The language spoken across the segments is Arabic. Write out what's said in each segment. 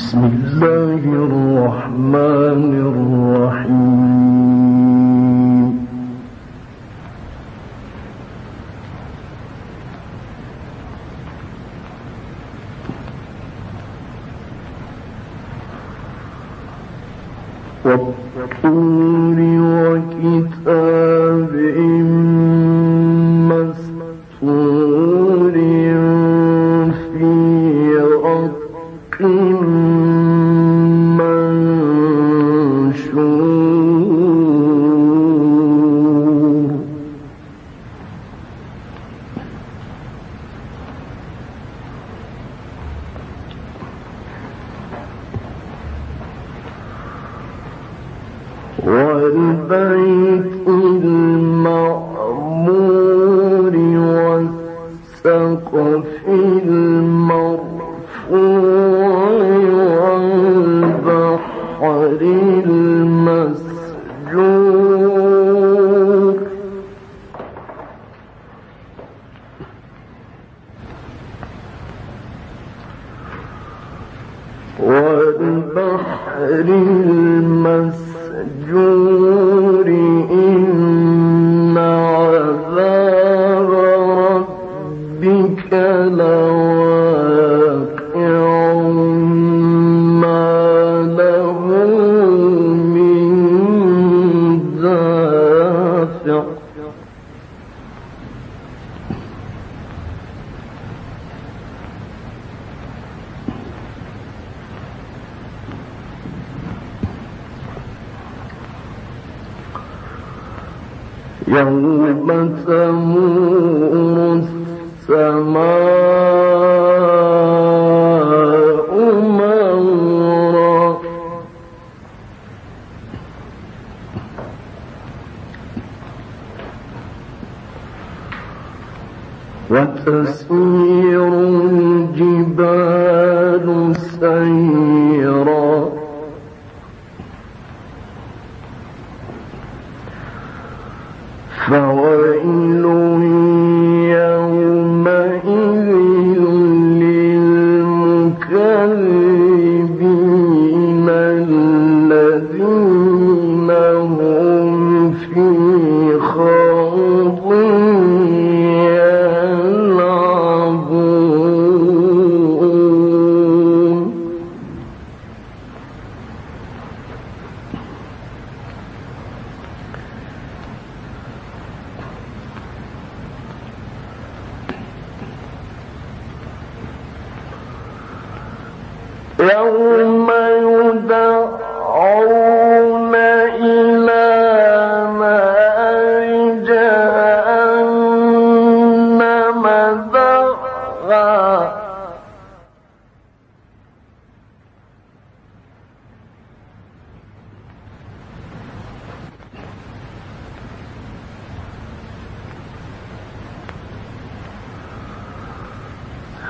بسم الله الرحمن الرحيم. والطور يوم تمور السماء. الْمُؤْمِنِينَ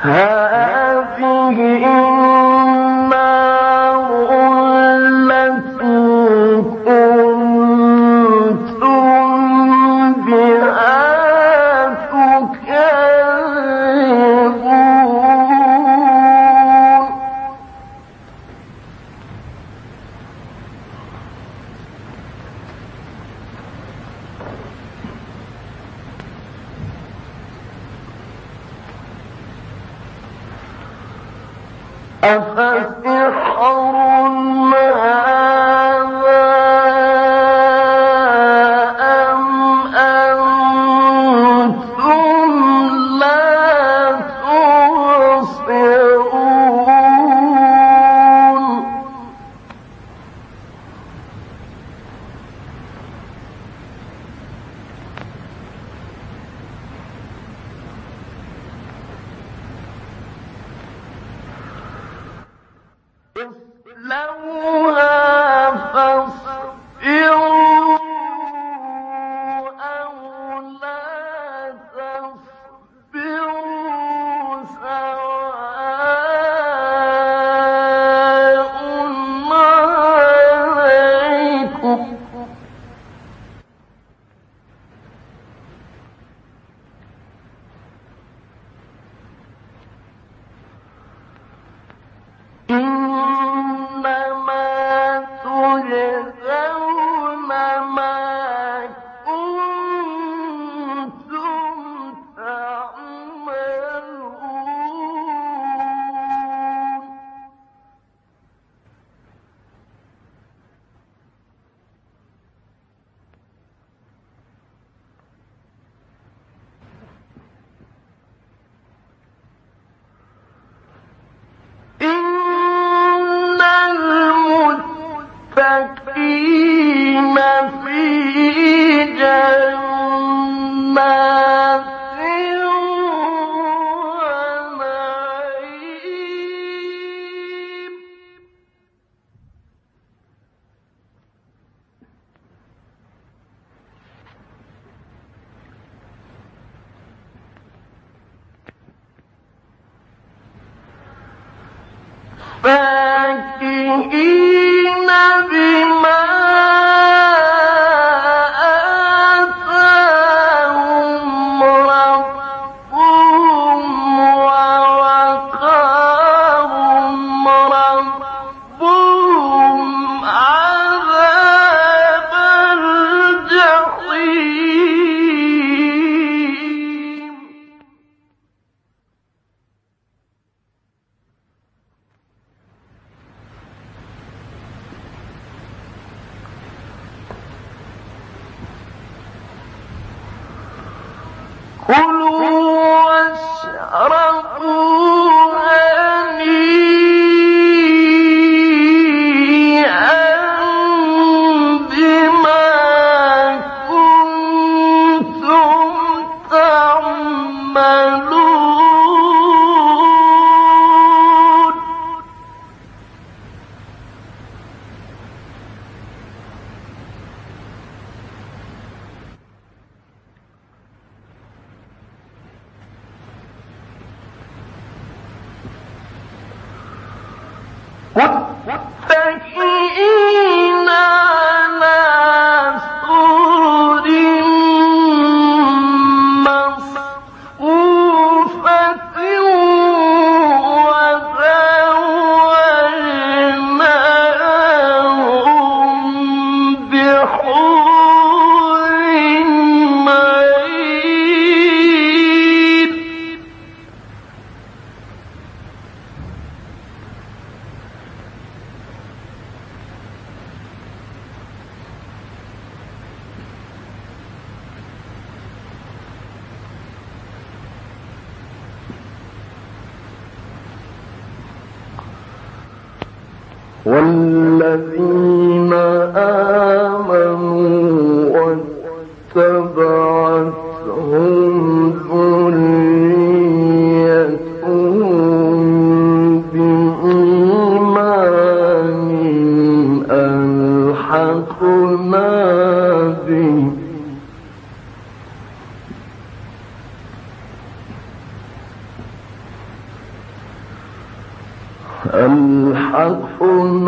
هذه فاكهين بما والذين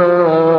ألحقنا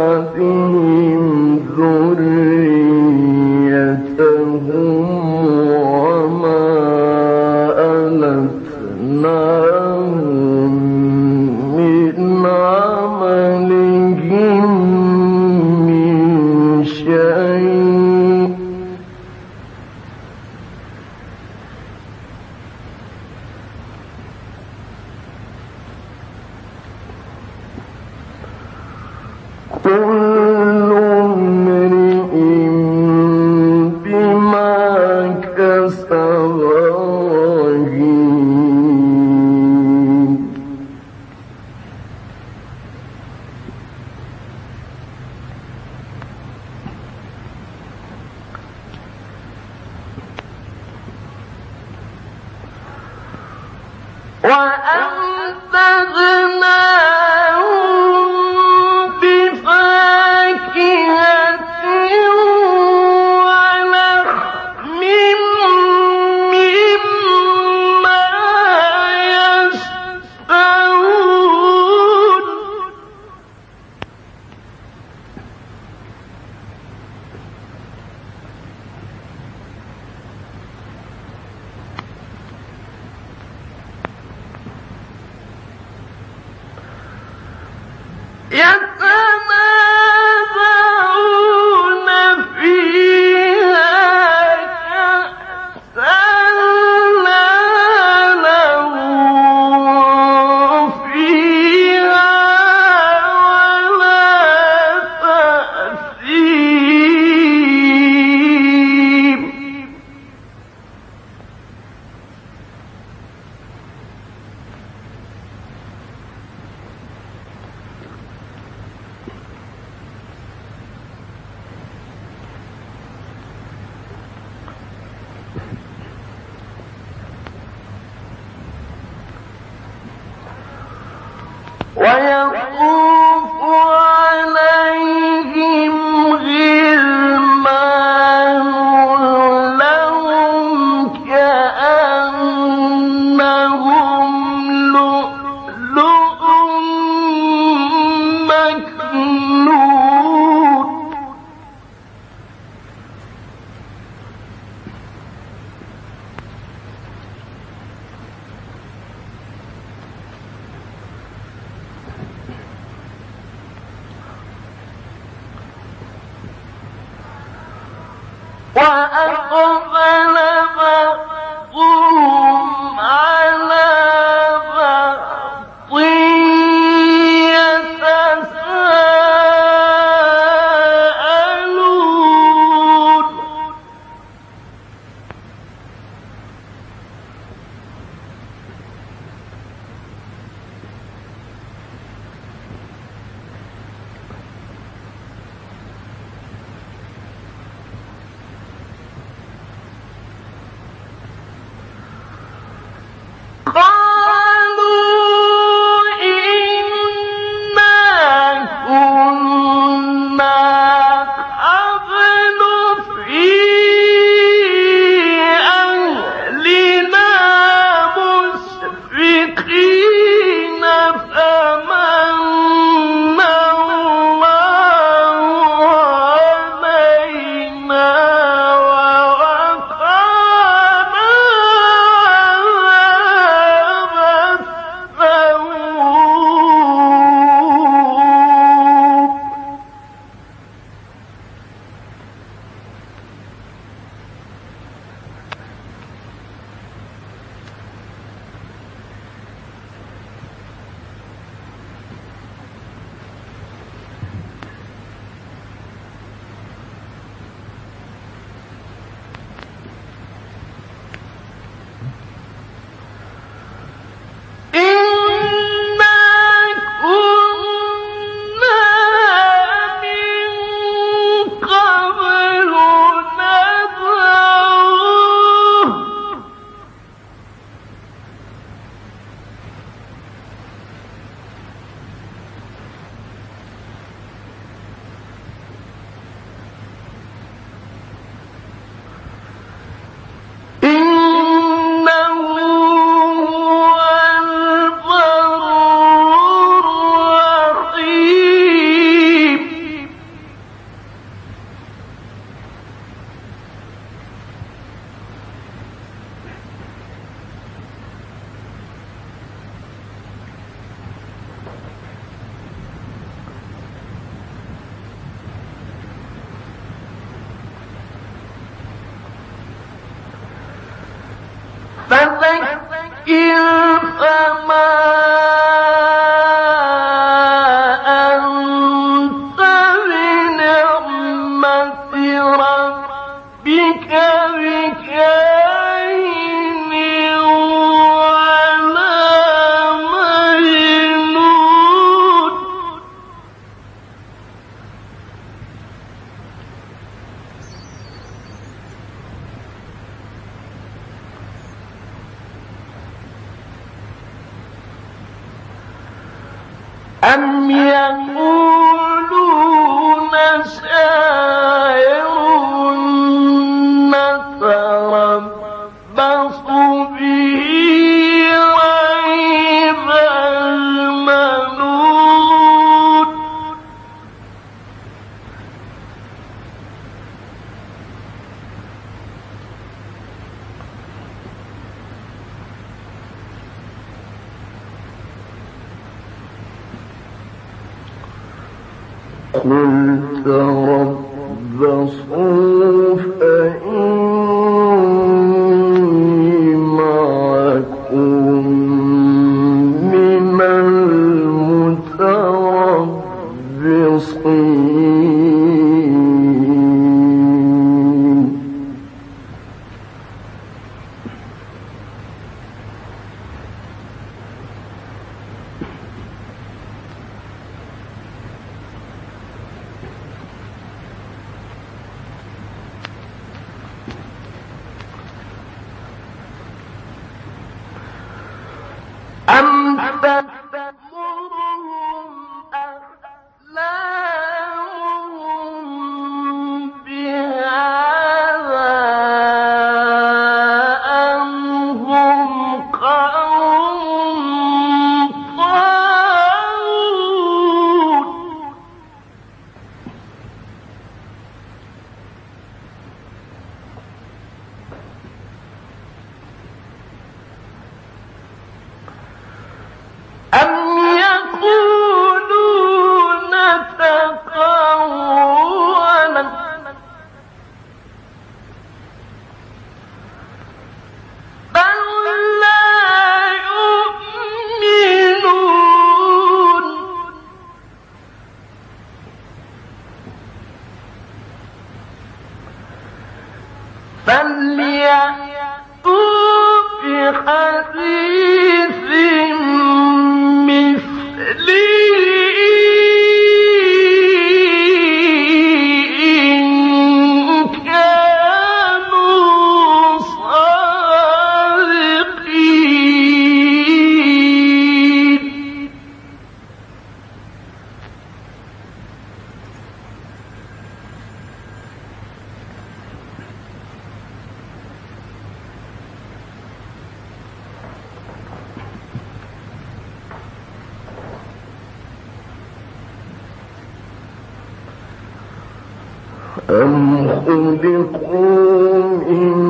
وأمددناهم وأقبل بعضهم إن أم يقولون شاعر أم خلقوا من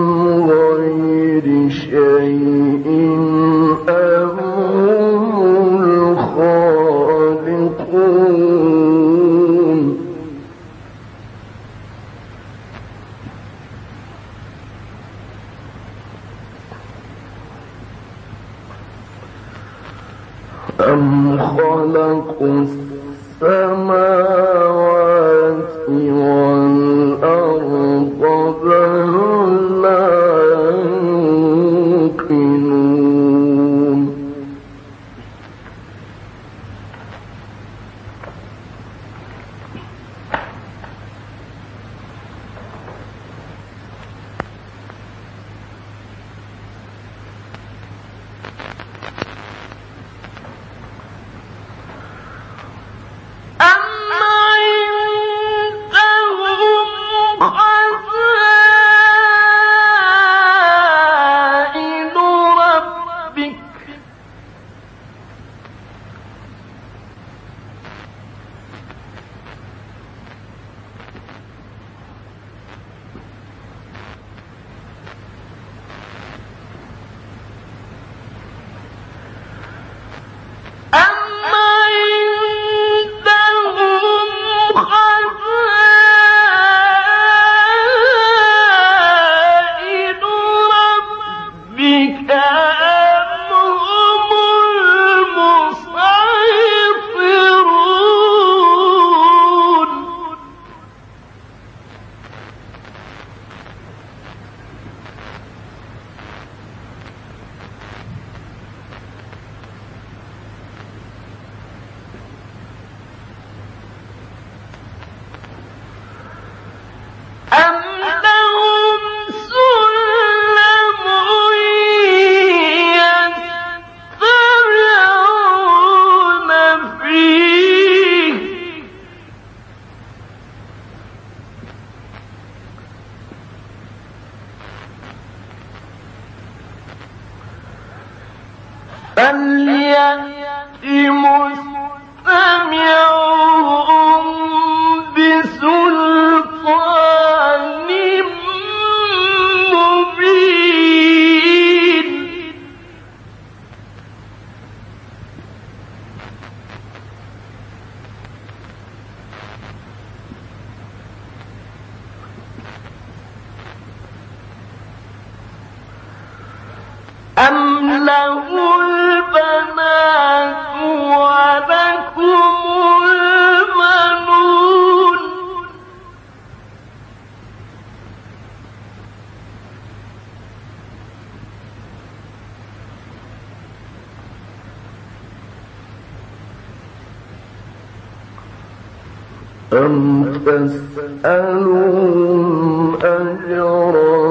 فليأت مستمعهم أم تسألهم أجرا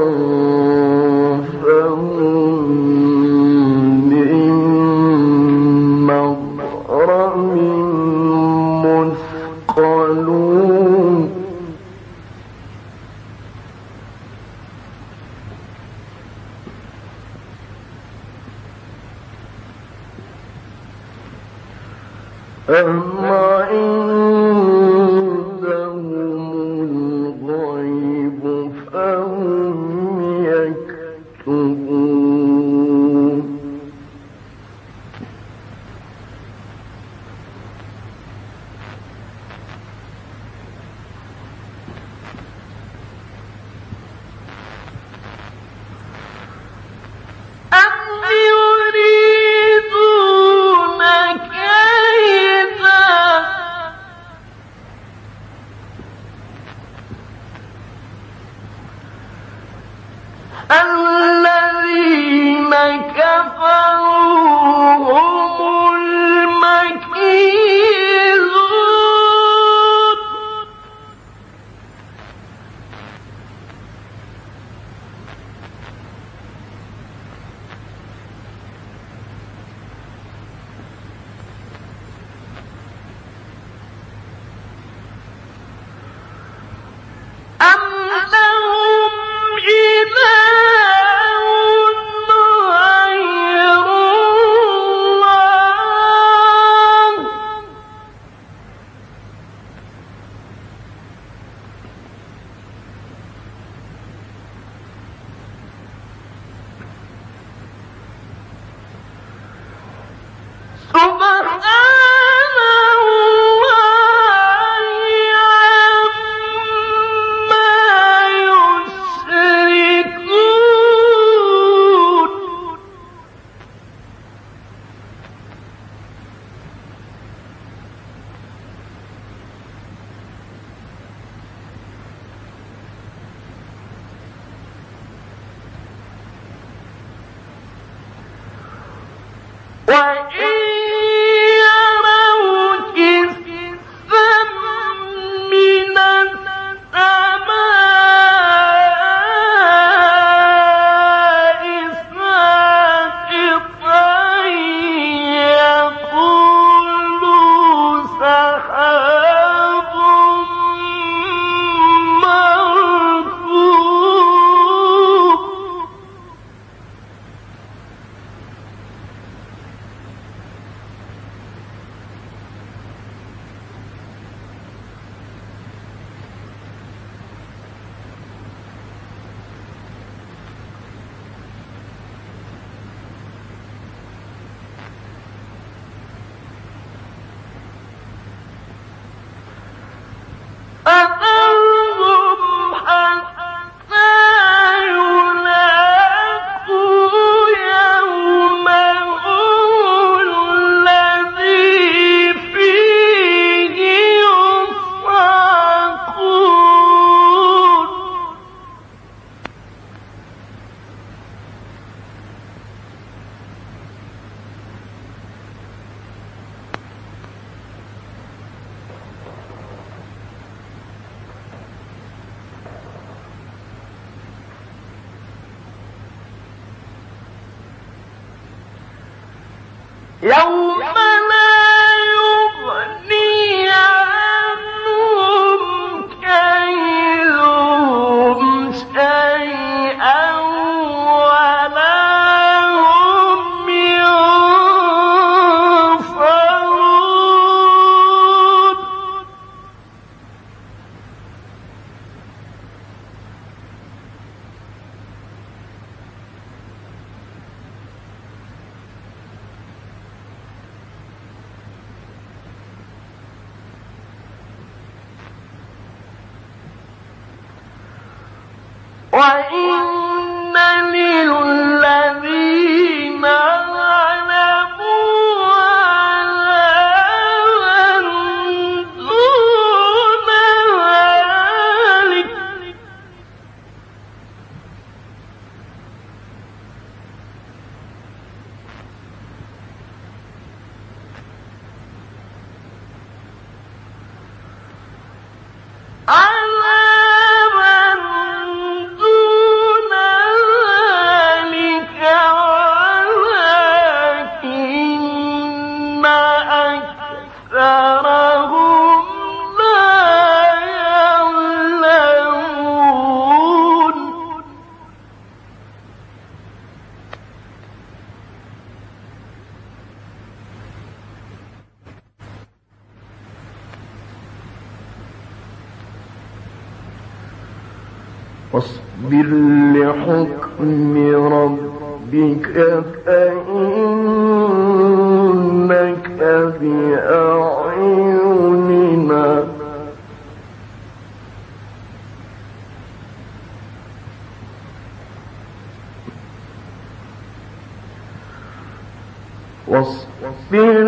واصبر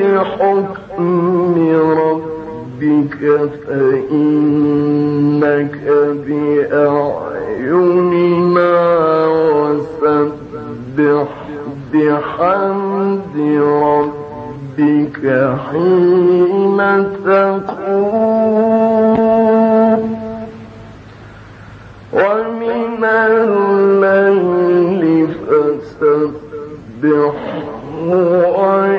لحكم ربك فإنك بأعيننا وسبح بحمد ربك حين تقوم. ومن الليل فسبح هو